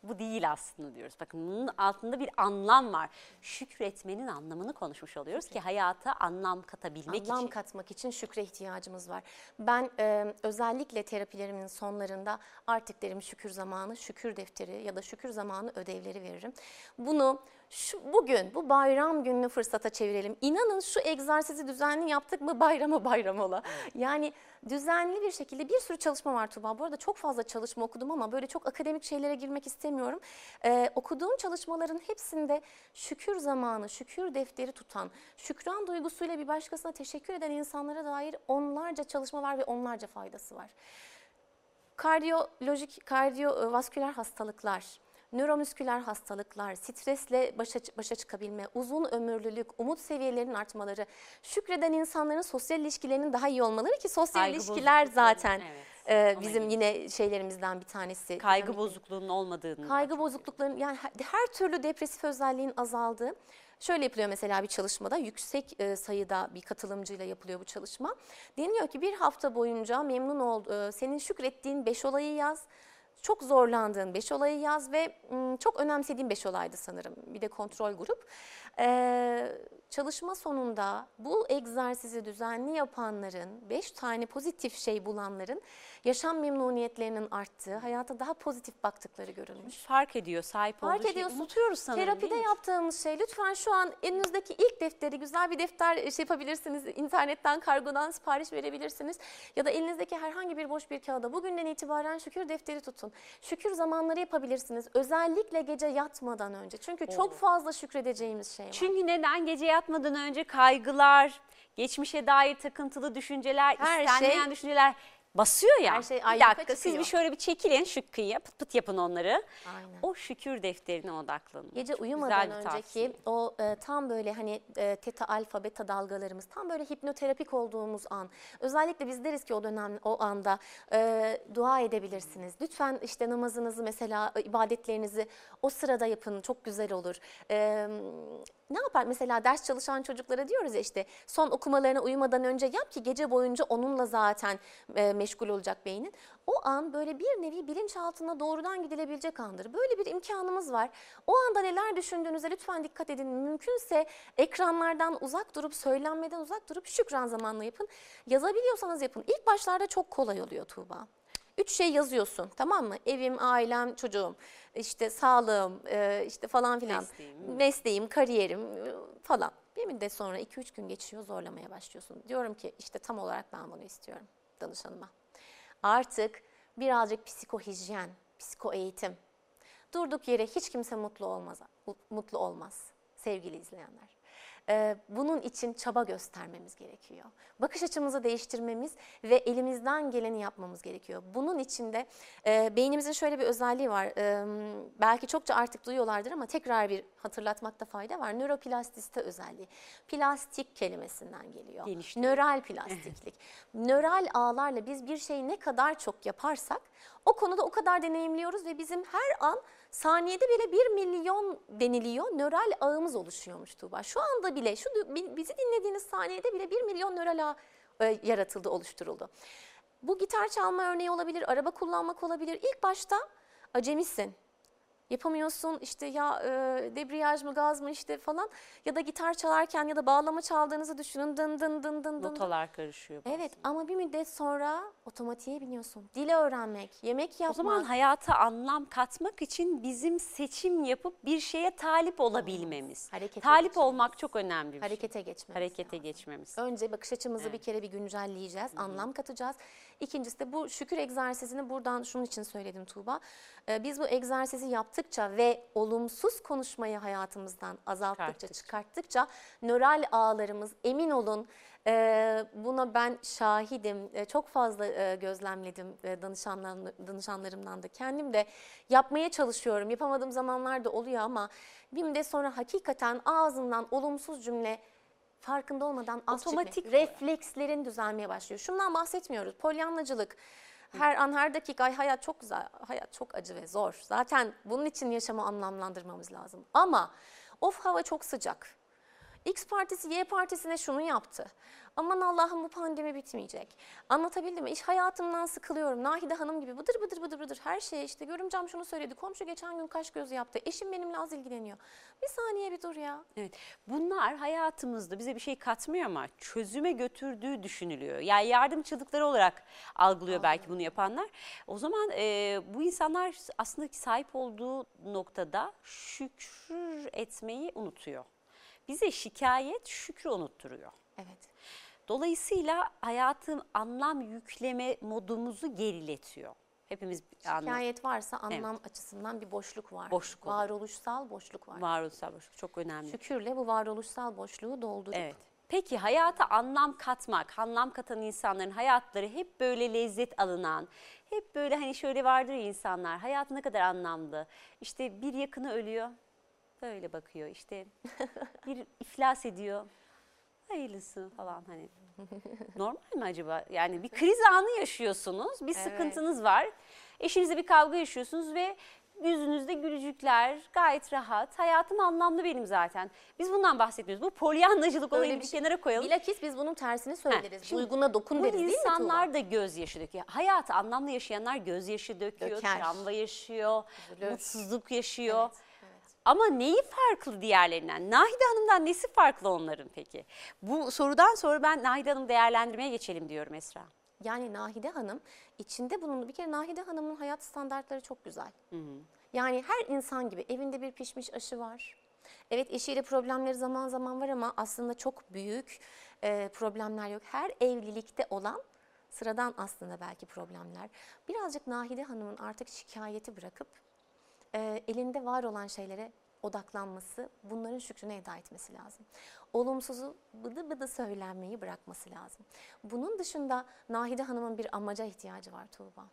Bu değil aslında diyoruz. Bakın bunun altında bir anlam var. Şükretmenin anlamını konuşmuş oluyoruz ki hayata anlam katabilmek Anlam için. katmak için şükre ihtiyacımız var. Ben e, özellikle terapilerimin sonlarında artık derim şükür zamanı, şükür defteri ya da şükür zamanı ödevleri veririm. Bunu şu, bugün bu bayram gününü fırsata çevirelim. İnanın şu egzersizi düzenli yaptık mı bayrama bayram ola. Yani düzenli bir şekilde bir sürü çalışma var Tuğba. Bu arada çok fazla çalışma okudum ama böyle çok akademik şeylere girmek istemiyorum. Ee, okuduğum çalışmaların hepsinde şükür zamanı, şükür defteri tutan, şükran duygusuyla bir başkasına teşekkür eden insanlara dair onlarca çalışma var ve onlarca faydası var. Kardiyolojik, kardiyovasküler hastalıklar, nöromüsküler hastalıklar, stresle başa, başa çıkabilme, uzun ömürlülük, umut seviyelerinin artmaları, şükreden insanların sosyal ilişkilerinin daha iyi olmaları ki sosyal Kaygı ilişkiler zaten evet, e, bizim yine şeylerimizden bir tanesi. Kaygı bozukluğunun olmadığını. Kaygı bozukluklarının yani her, her türlü depresif özelliğin azaldığı. Şöyle yapılıyor mesela bir çalışmada yüksek e, sayıda bir katılımcıyla yapılıyor bu çalışma. Deniliyor ki bir hafta boyunca memnun ol, e, senin şükrettiğin 5 olayı yaz. Çok zorlandığın 5 olayı yaz ve çok önemsediğin 5 olaydı sanırım. Bir de kontrol grup. Ee, çalışma sonunda bu egzersizi düzenli yapanların, 5 tane pozitif şey bulanların yaşam memnuniyetlerinin arttığı, hayata daha pozitif baktıkları görülmüş. Fark ediyor sahip Fark olduğu şeyi. ediyorsun. Unutuyoruz sanırım Terapide değil mi? yaptığımız şey lütfen şu an elinizdeki ilk defteri güzel bir defter şey yapabilirsiniz. İnternetten kargodan sipariş verebilirsiniz. Ya da elinizdeki herhangi bir boş bir kağıda bugünden itibaren şükür defteri tutun. Şükür zamanları yapabilirsiniz. Özellikle gece yatmadan önce. Çünkü çok fazla şükredeceğimiz şey var. Çünkü neden gece yatmadan önce kaygılar, geçmişe dair takıntılı düşünceler, Her istenmeyen şey- düşünceler basıyor ya. Her şey bir ayyuka dakika siz çıkıyor. bir şöyle bir çekilin şu kıyıya pıt pıt yapın onları. Aynen. O şükür defterine odaklanın. Gece Çok uyumadan güzel bir önceki tavsiye. o e, tam böyle hani e, teta alfa beta dalgalarımız tam böyle hipnoterapik olduğumuz an. Özellikle biz deriz ki o dönem o anda e, dua edebilirsiniz. Lütfen işte namazınızı mesela e, ibadetlerinizi o sırada yapın çok güzel olur. E, ne yapar mesela ders çalışan çocuklara diyoruz ya işte son okumalarına uyumadan önce yap ki gece boyunca onunla zaten e, meşgul olacak beynin. O an böyle bir nevi bilinçaltına doğrudan gidilebilecek andır. Böyle bir imkanımız var. O anda neler düşündüğünüze lütfen dikkat edin. Mümkünse ekranlardan uzak durup, söylenmeden uzak durup şükran zamanla yapın. Yazabiliyorsanız yapın. İlk başlarda çok kolay oluyor Tuğba. Üç şey yazıyorsun tamam mı? Evim, ailem, çocuğum, işte sağlığım, e, işte falan filan. Mesleğim. Mesleğim, kariyerim e, falan. Bir müddet sonra 2-3 gün geçiyor zorlamaya başlıyorsun. Diyorum ki işte tam olarak ben bunu istiyorum danışanıma. Artık birazcık psikohijyen, psiko eğitim. Durduk yere hiç kimse mutlu olmaz, mutlu olmaz sevgili izleyenler. Ee, bunun için çaba göstermemiz gerekiyor. Bakış açımızı değiştirmemiz ve elimizden geleni yapmamız gerekiyor. Bunun için de e, beynimizin şöyle bir özelliği var. Ee, belki çokça artık duyuyorlardır ama tekrar bir hatırlatmakta fayda var. Nöroplastisite özelliği. Plastik kelimesinden geliyor. Genişlik. Nöral plastiklik. Nöral ağlarla biz bir şeyi ne kadar çok yaparsak o konuda o kadar deneyimliyoruz ve bizim her an saniyede bile 1 milyon deniliyor nöral ağımız oluşuyormuş Tuğba. Şu anda bile şu bizi dinlediğiniz saniyede bile 1 milyon nöral ağ e, yaratıldı, oluşturuldu. Bu gitar çalma örneği olabilir, araba kullanmak olabilir. İlk başta acemisin. Yapamıyorsun işte ya e, debriyaj mı gaz mı işte falan ya da gitar çalarken ya da bağlama çaldığınızı düşünün dın dın dın dın dın. Notalar karışıyor. bazen. Evet ama bir müddet sonra otomatiğe biniyorsun. Dili öğrenmek, yemek O yapmak. zaman hayata anlam katmak için bizim seçim yapıp bir şeye talip olabilmemiz. Harekete talip geçmemiz. olmak çok önemli bir şey. harekete geçmemiz. Harekete geçmemiz. Önce bakış açımızı bir kere bir güncelleyeceğiz, anlam katacağız. İkincisi de bu şükür egzersizini buradan şunun için söyledim Tuğba. Ee, biz bu egzersizi yaptıkça ve olumsuz konuşmayı hayatımızdan azalttıkça, Çıkarttıkça. çıkarttıkça nöral ağlarımız emin olun e, buna ben şahidim. E, çok fazla e, gözlemledim e, danışanlarım, danışanlarımdan da. Kendim de yapmaya çalışıyorum. Yapamadığım zamanlar da oluyor ama bir müddet sonra hakikaten ağzından olumsuz cümle farkında olmadan Otomatik reflekslerin düzelmeye başlıyor. Şundan bahsetmiyoruz. Polyanlacılık. Her an her dakika ay hayat çok güzel, hayat çok acı ve zor. Zaten bunun için yaşamı anlamlandırmamız lazım. Ama of hava çok sıcak. X partisi Y partisine şunu yaptı. Aman Allah'ım bu pandemi bitmeyecek. Anlatabildim mi? İş hayatımdan sıkılıyorum. Nahide Hanım gibi bıdır bıdır bıdır bıdır her şeye işte görümcem şunu söyledi. Komşu geçen gün kaş göz yaptı. Eşim benimle az ilgileniyor. Bir saniye bir dur ya. Evet. Bunlar hayatımızda bize bir şey katmıyor ama çözüme götürdüğü düşünülüyor. Yani yardımcılıkları olarak algılıyor belki bunu yapanlar. O zaman e, bu insanlar aslında sahip olduğu noktada şükür etmeyi unutuyor. Bize şikayet şükrü unutturuyor. Evet. Dolayısıyla hayatın anlam yükleme modumuzu geriletiyor. Hepimiz anlam, Şikayet varsa anlam açısından bir boşluk var. Boşluk olur. Varoluşsal boşluk var. varoluşsal boşluk çok önemli. Şükürle bu varoluşsal boşluğu doldurup Evet. Peki hayata anlam katmak, anlam katan insanların hayatları hep böyle lezzet alınan, hep böyle hani şöyle vardır ya insanlar, hayat ne kadar anlamlı. İşte bir yakını ölüyor, böyle bakıyor. İşte bir iflas ediyor, hayırlısı falan hani. Normal mi acaba? Yani bir kriz anı yaşıyorsunuz, bir sıkıntınız var. Eşinizle bir kavga yaşıyorsunuz ve yüzünüzde gülücükler, gayet rahat. Hayatım anlamlı benim zaten. Biz bundan bahsetmiyoruz. Bu polyanlacılık Öyle olayını bir bir şey- kenara koyalım. Bilakis biz bunun tersini söyleriz. şimdi Duyguna dokun Bu deriz değil mi Tuğba? insanlar da gözyaşı döküyor. Hayatı anlamlı yaşayanlar gözyaşı döküyor, Döker. travma yaşıyor, Üzülür. mutsuzluk yaşıyor. Evet. Ama neyi farklı diğerlerinden? Nahide Hanım'dan nesi farklı onların peki? Bu sorudan sonra ben Nahide Hanım değerlendirmeye geçelim diyorum Esra. Yani Nahide Hanım içinde bulunduğu bir kere Nahide Hanım'ın hayat standartları çok güzel. Yani her insan gibi evinde bir pişmiş aşı var. Evet eşiyle problemleri zaman zaman var ama aslında çok büyük e, problemler yok. Her evlilikte olan sıradan aslında belki problemler. Birazcık Nahide Hanım'ın artık şikayeti bırakıp e, elinde var olan şeylere odaklanması, bunların şükrüne eda etmesi lazım. Olumsuzu bıdı bıdı söylenmeyi bırakması lazım. Bunun dışında Nahide Hanım'ın bir amaca ihtiyacı var Tuğba.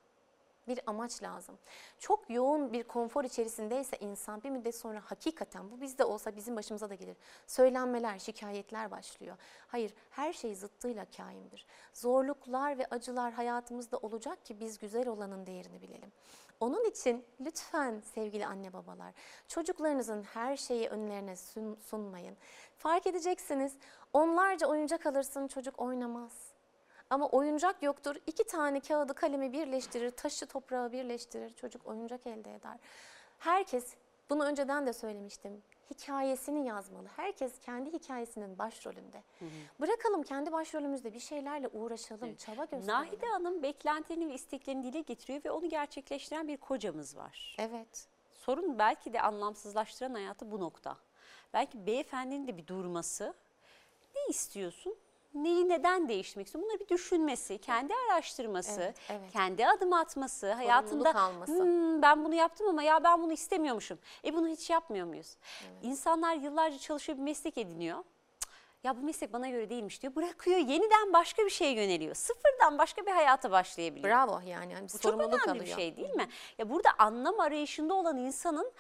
Bir amaç lazım. Çok yoğun bir konfor içerisindeyse insan bir müddet sonra hakikaten bu bizde olsa bizim başımıza da gelir. Söylenmeler, şikayetler başlıyor. Hayır, her şey zıttıyla kaimdir. Zorluklar ve acılar hayatımızda olacak ki biz güzel olanın değerini bilelim. Onun için lütfen sevgili anne babalar çocuklarınızın her şeyi önlerine sun- sunmayın. Fark edeceksiniz onlarca oyuncak alırsın çocuk oynamaz. Ama oyuncak yoktur. İki tane kağıdı kalemi birleştirir, taşı toprağı birleştirir. Çocuk oyuncak elde eder. Herkes, bunu önceden de söylemiştim, hikayesini yazmalı. Herkes kendi hikayesinin başrolünde. Bırakalım kendi başrolümüzde bir şeylerle uğraşalım, çaba gösterelim. Nahide Hanım beklentilerini ve isteklerini dile getiriyor ve onu gerçekleştiren bir kocamız var. Evet. Sorun belki de anlamsızlaştıran hayatı bu nokta. Belki beyefendinin de bir durması. Ne istiyorsun? Neyi neden değiştirmek istiyorsun? Bunları bir düşünmesi, kendi araştırması, Evet, evet. kendi adım atması, hayatında. "Hmm, ben bunu yaptım ama ya ben bunu istemiyormuşum. E bunu hiç yapmıyor muyuz? İnsanlar yıllarca çalışıyor bir meslek ediniyor. Ya bu meslek bana göre değilmiş diyor. Bırakıyor yeniden başka bir şeye yöneliyor. Sıfırdan başka bir hayata başlayabiliyor. Bravo yani. yani Bu çok önemli alıyor. bir şey değil mi? Ya burada anlam arayışında olan insanın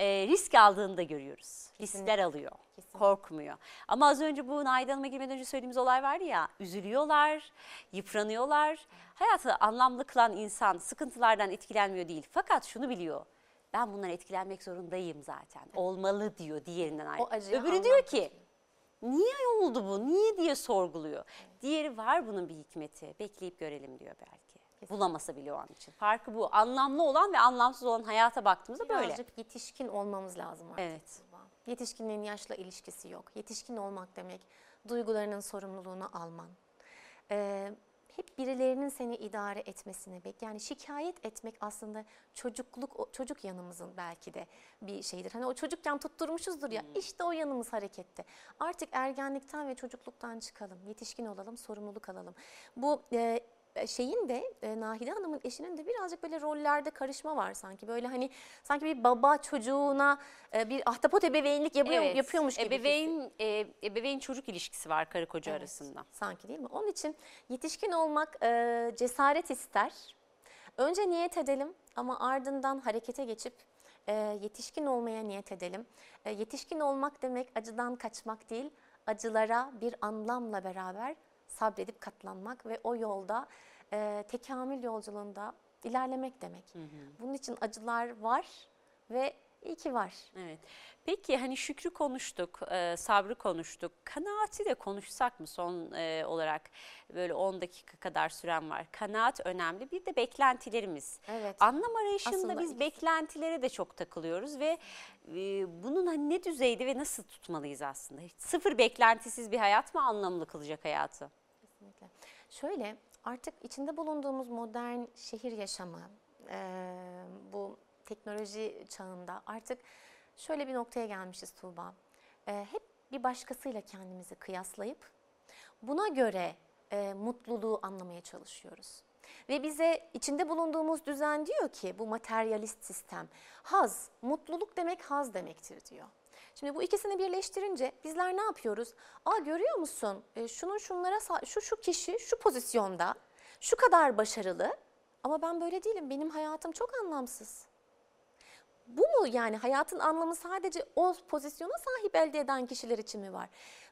e, risk aldığını da görüyoruz. Riskler alıyor. Korkmuyor. Ama az önce bu Naide Hanım'a girmeden önce söylediğimiz olay vardı ya. Üzülüyorlar, yıpranıyorlar. Hayatı anlamlı kılan insan sıkıntılardan etkilenmiyor değil. Fakat şunu biliyor. Ben bundan etkilenmek zorundayım zaten. Olmalı diyor diğerinden ayrı. Öbürü diyor ki niye oldu bu? Niye diye sorguluyor. Diğeri var bunun bir hikmeti. Bekleyip görelim diyor belki. Bulamasa bile o an için. Farkı bu. Anlamlı olan ve anlamsız olan hayata baktığımızda böyle. Birazcık yetişkin olmamız lazım artık. Evet. Yetişkinliğin yaşla ilişkisi yok. Yetişkin olmak demek duygularının sorumluluğunu alman. Ee, hep birilerinin seni idare etmesini bek. Yani şikayet etmek aslında çocukluk, çocuk yanımızın belki de bir şeydir. Hani o çocukken tutturmuşuzdur ya işte o yanımız harekette. Artık ergenlikten ve çocukluktan çıkalım, yetişkin olalım, sorumluluk alalım. Bu e, şeyin de e, Nahide Hanım'ın eşinin de birazcık böyle rollerde karışma var sanki. Böyle hani sanki bir baba çocuğuna e, bir ahtapot ebeveynlik yapıyor, Evet. yapıyormuş gibi. Ebeveyn, e, ebeveyn çocuk ilişkisi var karı koca Evet, arasında. Sanki değil mi? Onun için yetişkin olmak e, cesaret ister. Önce niyet edelim ama ardından harekete geçip e, yetişkin olmaya niyet edelim. E, yetişkin olmak demek acıdan kaçmak değil, acılara bir anlamla beraber sabredip katlanmak ve o yolda e, tekamül yolculuğunda ilerlemek demek. Bunun için acılar var ve iyi ki var. Evet. Peki hani şükrü konuştuk, e, sabrı konuştuk. Kanaati de konuşsak mı son e, olarak böyle 10 dakika kadar süren var. Kanaat önemli. Bir de beklentilerimiz. Evet. Anlam arayışında Aslında biz ikisi. beklentilere de çok takılıyoruz ve e, bunun hani ne düzeyde ve nasıl tutmalıyız aslında? Hiç sıfır beklentisiz bir hayat mı anlamlı kılacak hayatı? Kesinlikle. Şöyle artık içinde bulunduğumuz modern şehir yaşamı, eee, bu teknoloji çağında artık şöyle bir noktaya gelmişiz Tuğba. Eee, hep bir başkasıyla kendimizi kıyaslayıp buna göre eee, mutluluğu anlamaya çalışıyoruz. Ve bize içinde bulunduğumuz düzen diyor ki bu materyalist sistem haz, mutluluk demek haz demektir diyor. Şimdi bu ikisini birleştirince bizler ne yapıyoruz? Aa görüyor musun? E, şunun şunlara şu şu kişi şu pozisyonda, şu kadar başarılı ama ben böyle değilim. Benim hayatım çok anlamsız. Bu mu yani hayatın anlamı sadece o pozisyona sahip elde eden kişiler için mi var?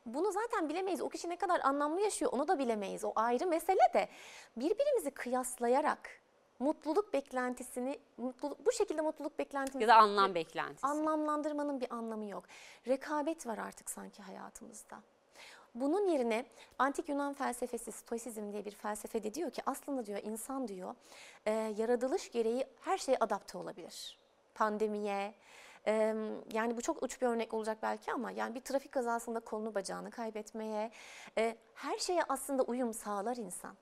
Bunu zaten bilemeyiz. O kişi ne kadar anlamlı yaşıyor onu da bilemeyiz. O ayrı mesele de birbirimizi kıyaslayarak mutluluk beklentisini, mutluluk, bu şekilde mutluluk beklentimizi Ya da anlam beklentisi. Anlamlandırmanın bir anlamı yok. Rekabet var artık sanki hayatımızda. Bunun yerine antik Yunan felsefesi stoisizm diye bir felsefede diyor ki aslında diyor insan diyor e, yaratılış gereği her şeye adapte olabilir. Pandemiye, yani bu çok uç bir örnek olacak belki ama yani bir trafik kazasında kolunu bacağını kaybetmeye, e, her şeye aslında uyum sağlar insan.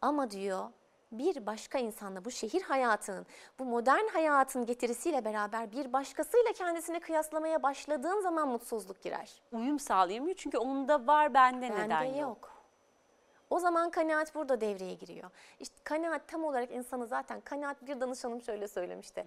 Ama diyor bir başka insanla bu şehir hayatının, bu modern hayatın getirisiyle beraber bir başkasıyla kendisini kıyaslamaya başladığın zaman mutsuzluk girer. Uyum sağlayamıyor çünkü onda var bende, Bende neden yok. yok? O zaman kanaat burada devreye giriyor. İşte kanaat tam olarak insanı zaten kanaat bir danışanım şöyle söylemişti.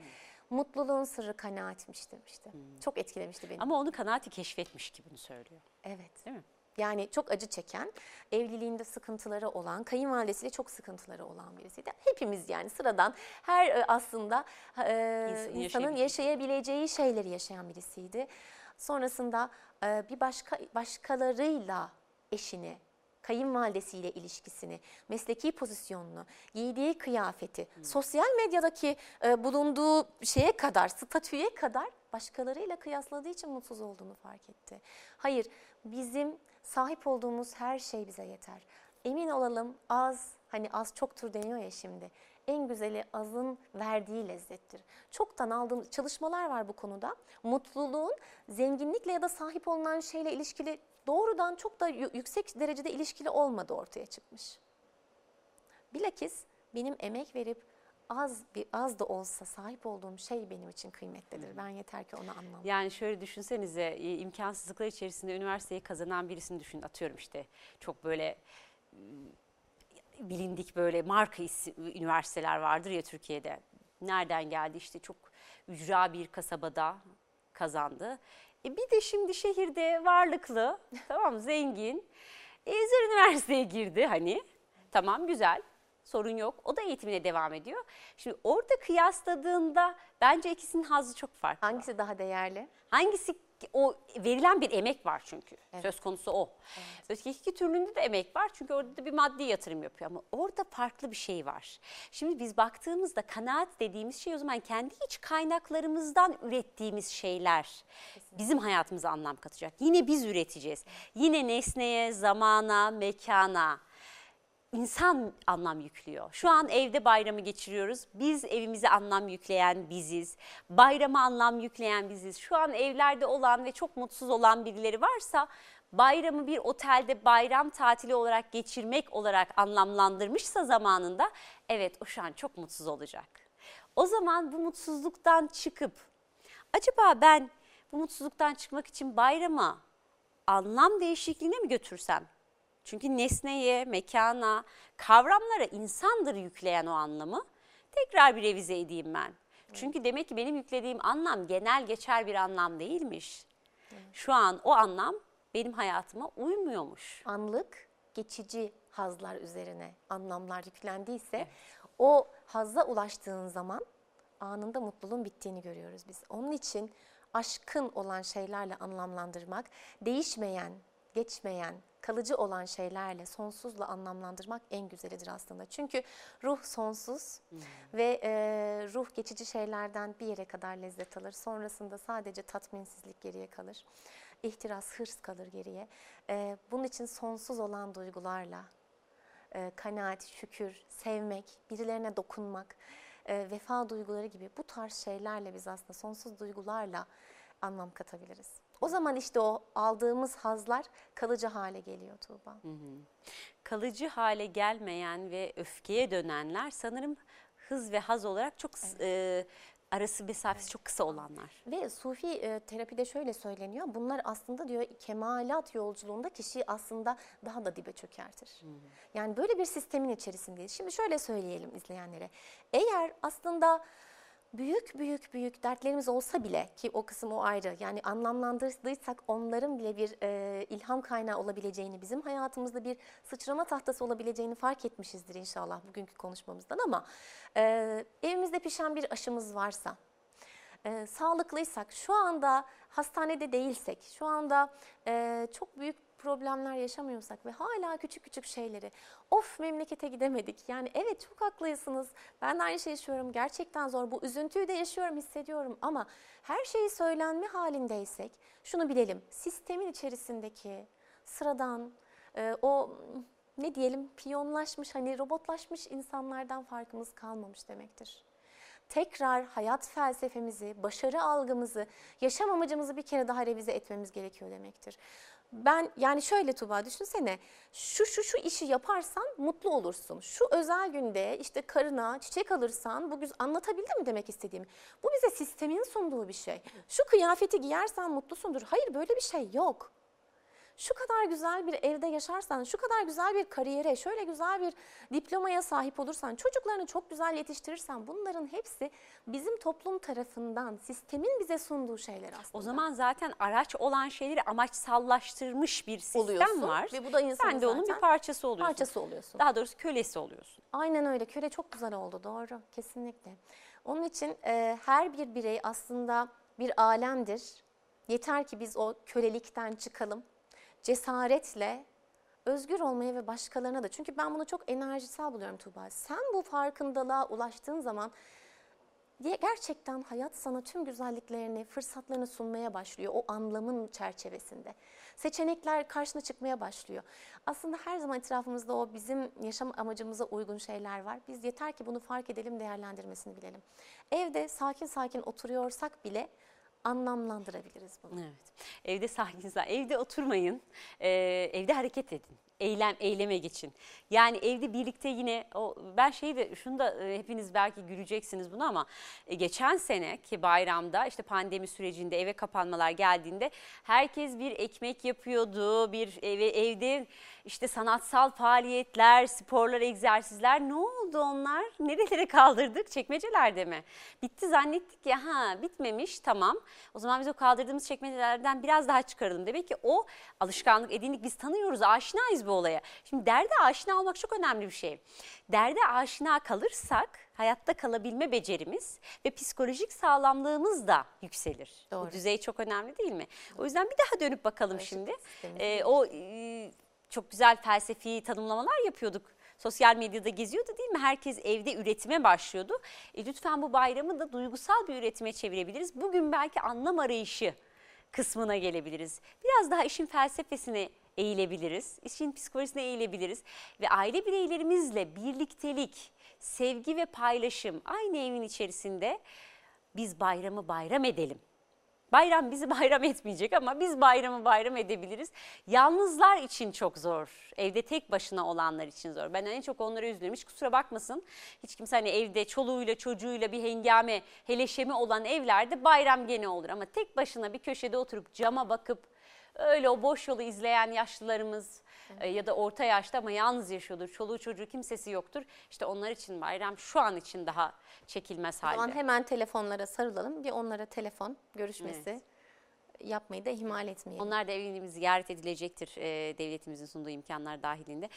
Mutluluğun sırrı kanaatmiş demişti. Çok etkilemişti beni. Ama onu kanaati keşfetmiş gibi söylüyor. evet. Değil mi? Yani çok acı çeken, evliliğinde sıkıntıları olan, kayınvalidesiyle çok sıkıntıları olan birisiydi. Hepimiz yani sıradan her e, aslında e, İnsanın insanın yaşayabileceği. yaşayabileceği şeyleri yaşayan birisiydi. Sonrasında e, bir başka başkalarıyla eşini, kayınvalidesiyle ilişkisini, mesleki pozisyonunu, giydiği kıyafeti, sosyal medyadaki e, bulunduğu şeye kadar, statüye kadar başkalarıyla kıyasladığı için mutsuz olduğunu fark etti. Hayır, bizim sahip olduğumuz her şey bize yeter. Emin olalım az, hani az çoktur deniyor ya şimdi. En güzeli azın verdiği lezzettir. Çoktan aldığım çalışmalar var bu konuda. Mutluluğun zenginlikle ya da sahip olunan şeyle ilişkili doğrudan çok da yü- yüksek derecede ilişkili olmadı ortaya çıkmış. Bilakis benim emek verip az bir az da olsa sahip olduğum şey benim için kıymetlidir. Ben yeter ki onu anlamam. Yani şöyle düşünsenize imkansızlıklar içerisinde üniversiteyi kazanan birisini düşün atıyorum işte çok böyle e, bilindik böyle marka isim, üniversiteler vardır ya Türkiye'de. Nereden geldi işte çok ücra bir kasabada kazandı. E bir de şimdi şehirde varlıklı, tamam zengin. E, özel üniversiteye girdi hani. Tamam güzel. Sorun yok. O da eğitimine devam ediyor. Şimdi orada kıyasladığında bence ikisinin hazzı çok farklı. Hangisi daha değerli? Hangisi o verilen bir emek var çünkü. Söz konusu o. Öteki iki türlünde de emek var çünkü orada da bir maddi yatırım yapıyor ama orada farklı bir şey var. Şimdi biz baktığımızda kanaat dediğimiz şey o zaman kendi iç kaynaklarımızdan ürettiğimiz şeyler bizim hayatımıza anlam katacak. Yine biz üreteceğiz. Yine nesneye, zamana, mekana insan anlam yüklüyor. Şu an evde bayramı geçiriyoruz. Biz evimize anlam yükleyen biziz. Bayrama anlam yükleyen biziz. Şu an evlerde olan ve çok mutsuz olan birileri varsa bayramı bir otelde bayram tatili olarak geçirmek olarak anlamlandırmışsa zamanında evet o şu an çok mutsuz olacak. O zaman bu mutsuzluktan çıkıp acaba ben bu mutsuzluktan çıkmak için bayrama anlam değişikliğine mi götürsem? Çünkü nesneye, mekana, kavramlara insandır yükleyen o anlamı. Tekrar bir revize edeyim ben. Çünkü demek ki benim yüklediğim anlam genel geçer bir anlam değilmiş. Şu an o anlam benim hayatıma uymuyormuş. Anlık, geçici hazlar üzerine anlamlar yüklendiyse o hazza ulaştığın zaman anında mutluluğun bittiğini görüyoruz biz. Onun için aşkın olan şeylerle anlamlandırmak, değişmeyen, geçmeyen, kalıcı olan şeylerle sonsuzla anlamlandırmak en güzelidir aslında. Çünkü ruh sonsuz ve e, ruh geçici şeylerden bir yere kadar lezzet alır. Sonrasında sadece tatminsizlik geriye kalır. İhtiras, hırs kalır geriye. E, bunun için sonsuz olan duygularla, e, kanaat, şükür, sevmek, birilerine dokunmak, e, vefa duyguları gibi bu tarz şeylerle biz aslında sonsuz duygularla anlam katabiliriz. O zaman işte o aldığımız hazlar kalıcı hale geliyor Tuğba. Kalıcı hale gelmeyen ve öfkeye dönenler sanırım hız ve haz olarak çok e, arası mesafesi çok kısa olanlar. Ve Sufi e, terapide şöyle söyleniyor. Bunlar aslında diyor kemalat yolculuğunda kişiyi aslında daha da dibe çökertir. Yani böyle bir sistemin içerisindeyiz. Şimdi şöyle söyleyelim izleyenlere. Eğer aslında büyük büyük büyük dertlerimiz olsa bile ki o kısım o ayrı. Yani anlamlandırdıysak onların bile bir e, ilham kaynağı olabileceğini, bizim hayatımızda bir sıçrama tahtası olabileceğini fark etmişizdir inşallah bugünkü konuşmamızdan ama e, evimizde pişen bir aşımız varsa, e, sağlıklıysak, şu anda hastanede değilsek, şu anda e, çok büyük problemler yaşamıyorsak ve hala küçük küçük şeyleri of memlekete gidemedik. Yani evet çok haklısınız. Ben de aynı şeyi yaşıyorum. Gerçekten zor. Bu üzüntüyü de yaşıyorum, hissediyorum ama her şeyi söylenme halindeysek şunu bilelim. Sistemin içerisindeki sıradan e, o ne diyelim piyonlaşmış hani robotlaşmış insanlardan farkımız kalmamış demektir tekrar hayat felsefemizi, başarı algımızı, yaşam amacımızı bir kere daha revize etmemiz gerekiyor demektir. Ben yani şöyle Tuba düşünsene şu şu şu işi yaparsan mutlu olursun. Şu özel günde işte karına çiçek alırsan bu güzel anlatabildim mi demek istediğimi? Bu bize sistemin sunduğu bir şey. Şu kıyafeti giyersen mutlusundur. Hayır böyle bir şey yok şu kadar güzel bir evde yaşarsan, şu kadar güzel bir kariyere, şöyle güzel bir diplomaya sahip olursan, çocuklarını çok güzel yetiştirirsen bunların hepsi bizim toplum tarafından sistemin bize sunduğu şeyler aslında. O zaman zaten araç olan şeyleri amaçsallaştırmış bir sistem Oluyorsun var. ve bu da insanın Sen de onun bir parçası oluyorsun. parçası oluyorsun. Daha doğrusu kölesi oluyorsun. Aynen öyle. Köle çok güzel oldu. Doğru. Kesinlikle. Onun için e, her bir birey aslında bir alemdir. Yeter ki biz o kölelikten çıkalım. Cesaretle özgür olmaya ve başkalarına da. Çünkü ben bunu çok enerjisel buluyorum Tuğba. Sen bu farkındalığa ulaştığın zaman gerçekten hayat sana tüm güzelliklerini, fırsatlarını sunmaya başlıyor o anlamın çerçevesinde. Seçenekler karşına çıkmaya başlıyor. Aslında her zaman etrafımızda o bizim yaşam amacımıza uygun şeyler var. Biz yeter ki bunu fark edelim, değerlendirmesini bilelim. Evde sakin sakin oturuyorsak bile anlamlandırabiliriz bunu. Evet. Evde sakin sakin. Evde oturmayın. Ee, evde hareket edin. eylem eyleme geçin. Yani evde birlikte yine o ben şeyi de şunu da e, hepiniz belki güleceksiniz bunu ama e, geçen sene ki bayramda işte pandemi sürecinde eve kapanmalar geldiğinde herkes bir ekmek yapıyordu. Bir eve evde işte sanatsal faaliyetler, sporlar, egzersizler ne oldu onlar? Nerelere kaldırdık? Çekmecelerde mi? Bitti zannettik ya ha bitmemiş tamam. O zaman biz o kaldırdığımız çekmecelerden biraz daha çıkaralım. Demek ki o alışkanlık edindik biz tanıyoruz aşinayız bu olaya. Şimdi derde aşina olmak çok önemli bir şey. Derde aşina kalırsak hayatta kalabilme becerimiz ve psikolojik sağlamlığımız da yükselir. Bu Doğru. düzey çok önemli değil mi? O yüzden bir daha dönüp bakalım Bağışıklık şimdi. Ee, o e, çok güzel felsefi tanımlamalar yapıyorduk. Sosyal medyada geziyordu değil mi? Herkes evde üretime başlıyordu. E, lütfen bu bayramı da duygusal bir üretime çevirebiliriz. Bugün belki anlam arayışı kısmına gelebiliriz. Biraz daha işin felsefesine eğilebiliriz. işin psikolojisine eğilebiliriz. Ve aile bireylerimizle birliktelik, sevgi ve paylaşım aynı evin içerisinde biz bayramı bayram edelim. Bayram bizi bayram etmeyecek ama biz bayramı bayram edebiliriz. Yalnızlar için çok zor. Evde tek başına olanlar için zor. Ben en çok onlara üzülüyorum. Hiç kusura bakmasın. Hiç kimse hani evde çoluğuyla çocuğuyla bir hengame, heleşemi olan evlerde bayram gene olur. Ama tek başına bir köşede oturup cama bakıp öyle o boş yolu izleyen yaşlılarımız e, ya da orta yaşta ama yalnız yaşıyordur. Çoluğu çocuğu kimsesi yoktur. İşte onlar için bayram şu an için daha çekilmez O zaman halde. hemen telefonlara sarılalım. Bir onlara telefon görüşmesi yapmayı da ihmal etmeyelim. Onlar da evini ziyaret edilecektir e, devletimizin sunduğu imkanlar dahilinde.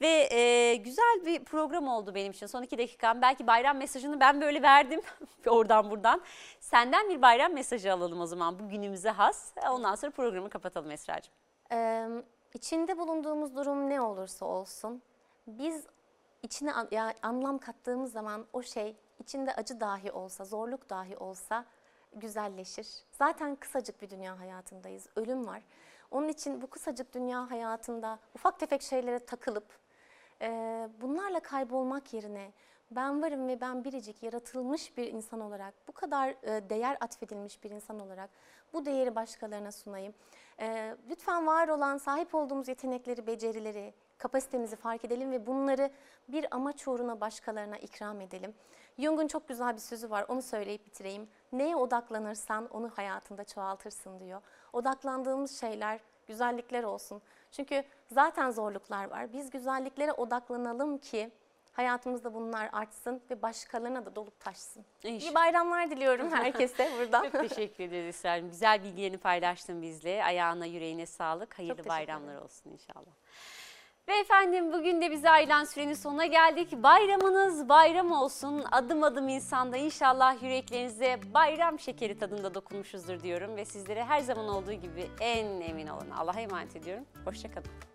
Ve e, güzel bir program oldu benim için. Son iki dakikam belki bayram mesajını ben böyle verdim oradan buradan. Senden bir bayram mesajı alalım o zaman bu günümüze has. Ondan sonra programı kapatalım Esra'cığım. Ee, içinde bulunduğumuz durum ne olursa olsun biz içine an- ya anlam kattığımız zaman o şey içinde acı dahi olsa, zorluk dahi olsa güzelleşir. Zaten kısacık bir dünya hayatındayız. Ölüm var. Onun için bu kısacık dünya hayatında ufak tefek şeylere takılıp e, bunlarla kaybolmak yerine ben varım ve ben biricik yaratılmış bir insan olarak, bu kadar e, değer atfedilmiş bir insan olarak bu değeri başkalarına sunayım. E, lütfen var olan, sahip olduğumuz yetenekleri, becerileri, kapasitemizi fark edelim ve bunları bir amaç uğruna başkalarına ikram edelim. Jung'un çok güzel bir sözü var, onu söyleyip bitireyim. Neye odaklanırsan onu hayatında çoğaltırsın diyor. Odaklandığımız şeyler güzellikler olsun. Çünkü zaten zorluklar var. Biz güzelliklere odaklanalım ki hayatımızda bunlar artsın ve başkalarına da dolup taşsın. İnşallah. İyi bayramlar diliyorum herkese buradan. Çok teşekkür ederiz Esra'cığım. Güzel bilgilerini paylaştın bizle. Ayağına yüreğine sağlık. Hayırlı bayramlar olsun inşallah. Ve efendim bugün de bize ayrılan sürenin sonuna geldik. Bayramınız bayram olsun. Adım adım insanda inşallah yüreklerinize bayram şekeri tadında dokunmuşuzdur diyorum. Ve sizlere her zaman olduğu gibi en emin olun. Allah'a emanet ediyorum. Hoşçakalın.